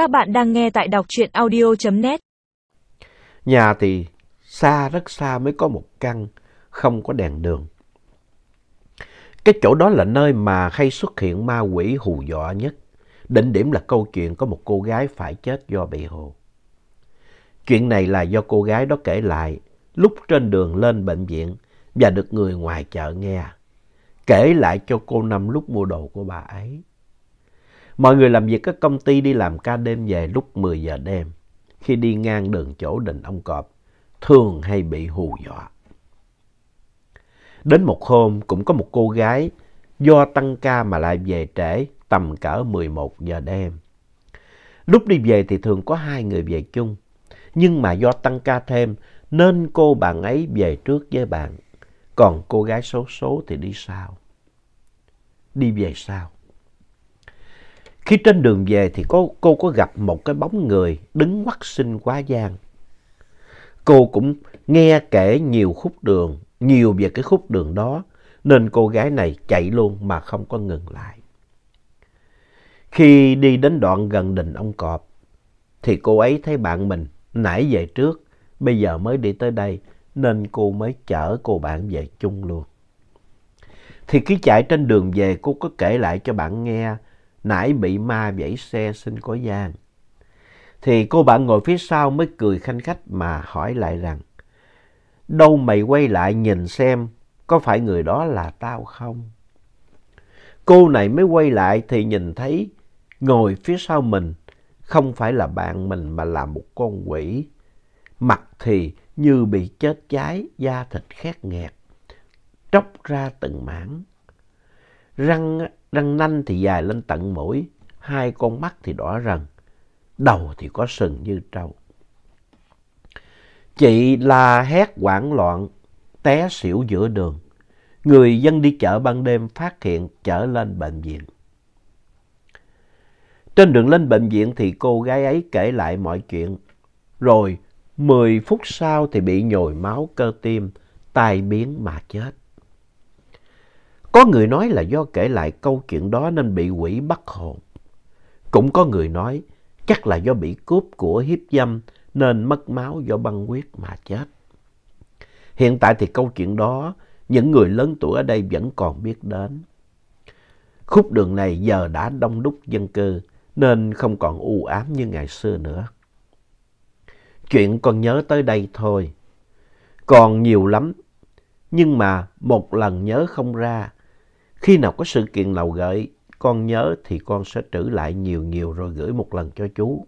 Các bạn đang nghe tại đọc truyện audio.net. Nhà thì xa rất xa mới có một căn, không có đèn đường. Cái chỗ đó là nơi mà hay xuất hiện ma quỷ hù dọa nhất. Đỉnh điểm là câu chuyện có một cô gái phải chết do bị hồ Chuyện này là do cô gái đó kể lại lúc trên đường lên bệnh viện và được người ngoài chợ nghe. Kể lại cho cô Năm lúc mua đồ của bà ấy. Mọi người làm việc các công ty đi làm ca đêm về lúc 10 giờ đêm. Khi đi ngang đường chỗ đình ông Cọp, thường hay bị hù dọa. Đến một hôm cũng có một cô gái do tăng ca mà lại về trễ tầm cỡ 11 giờ đêm. Lúc đi về thì thường có hai người về chung. Nhưng mà do tăng ca thêm nên cô bạn ấy về trước với bạn. Còn cô gái số số thì đi sau. Đi về sau. Khi trên đường về thì cô, cô có gặp một cái bóng người đứng quắc sinh quá gian. Cô cũng nghe kể nhiều khúc đường, nhiều về cái khúc đường đó, nên cô gái này chạy luôn mà không có ngừng lại. Khi đi đến đoạn gần đình ông Cọp, thì cô ấy thấy bạn mình nãy về trước, bây giờ mới đi tới đây, nên cô mới chở cô bạn về chung luôn. Thì khi chạy trên đường về, cô có kể lại cho bạn nghe nãy bị ma vẫy xe xin có gian. Thì cô bạn ngồi phía sau mới cười khanh khách mà hỏi lại rằng, đâu mày quay lại nhìn xem có phải người đó là tao không? Cô này mới quay lại thì nhìn thấy ngồi phía sau mình không phải là bạn mình mà là một con quỷ. Mặt thì như bị chết cháy, da thịt khét nghẹt, tróc ra từng mảng. Răng răng nanh thì dài lên tận mũi, hai con mắt thì đỏ rần, đầu thì có sừng như trâu. Chị la hét hoảng loạn, té xỉu giữa đường. Người dân đi chợ ban đêm phát hiện chở lên bệnh viện. Trên đường lên bệnh viện thì cô gái ấy kể lại mọi chuyện. Rồi 10 phút sau thì bị nhồi máu cơ tim, tai biến mà chết. Có người nói là do kể lại câu chuyện đó nên bị quỷ bắt hồn. Cũng có người nói chắc là do bị cướp của hiếp dâm nên mất máu do băng huyết mà chết. Hiện tại thì câu chuyện đó, những người lớn tuổi ở đây vẫn còn biết đến. Khúc đường này giờ đã đông đúc dân cư nên không còn u ám như ngày xưa nữa. Chuyện con nhớ tới đây thôi. Còn nhiều lắm. Nhưng mà một lần nhớ không ra khi nào có sự kiện nào gợi con nhớ thì con sẽ trữ lại nhiều nhiều rồi gửi một lần cho chú.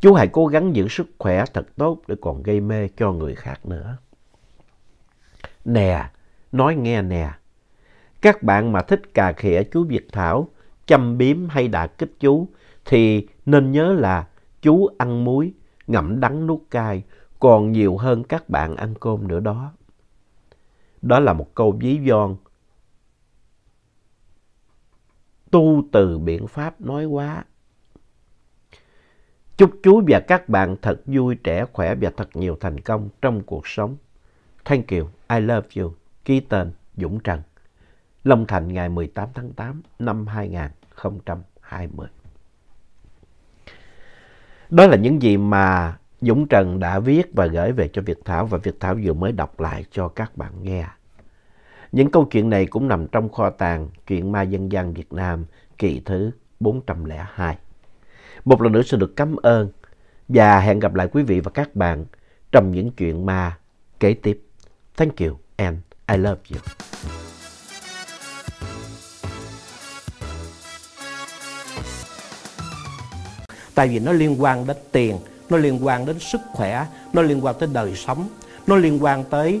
Chú hãy cố gắng giữ sức khỏe thật tốt để còn gây mê cho người khác nữa. Nè, nói nghe nè. Các bạn mà thích cà khịa chú Việt Thảo, chăm biếm hay đà kích chú thì nên nhớ là chú ăn muối, ngậm đắng nuốt cay còn nhiều hơn các bạn ăn cơm nữa đó. Đó là một câu ví von tu từ biện pháp nói quá. Chúc chú và các bạn thật vui, trẻ, khỏe và thật nhiều thành công trong cuộc sống. Thank you, I love you. Ký tên Dũng Trần. Long Thành ngày 18 tháng 8 năm 2020. Đó là những gì mà Dũng Trần đã viết và gửi về cho Việt Thảo và Việt Thảo vừa mới đọc lại cho các bạn nghe. Những câu chuyện này cũng nằm trong kho tàng Chuyện ma dân gian Việt Nam kỳ thứ 402. Một lần nữa xin được cảm ơn và hẹn gặp lại quý vị và các bạn trong những chuyện ma kế tiếp. Thank you and I love you. Tại vì nó liên quan đến tiền, nó liên quan đến sức khỏe, nó liên quan tới đời sống, nó liên quan tới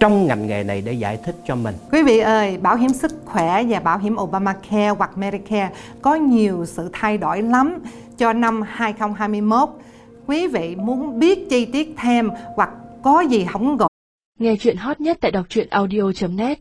trong ngành nghề này để giải thích cho mình. Quý vị ơi, bảo hiểm sức khỏe và bảo hiểm Obamacare hoặc Medicare có nhiều sự thay đổi lắm cho năm 2021. quý vị muốn biết chi tiết thêm hoặc có gì không gọn Nghe chuyện hot nhất tại đọc truyện audio.net